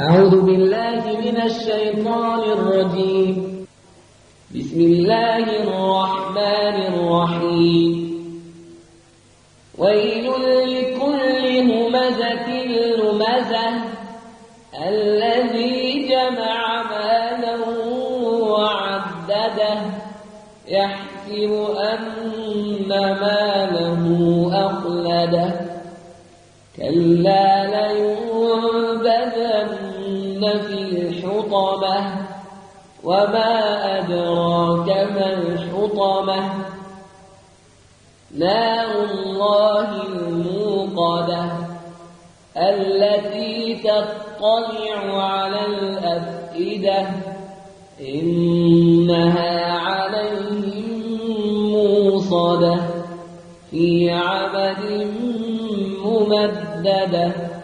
أعوذ بالله من الشيطان الرجيم. بسم الله الرحمن الرحيم. ويل لكل همزة لمزة الذي جمع مالا وعدده يحسب أن ماله أخلده. كلا لينبذن في الحطمة. وما أدراك ما الحطمة. نار الله الموقدة التي تطلع على الأفئدة. إنها عليهم موصدة في عمد ممددة.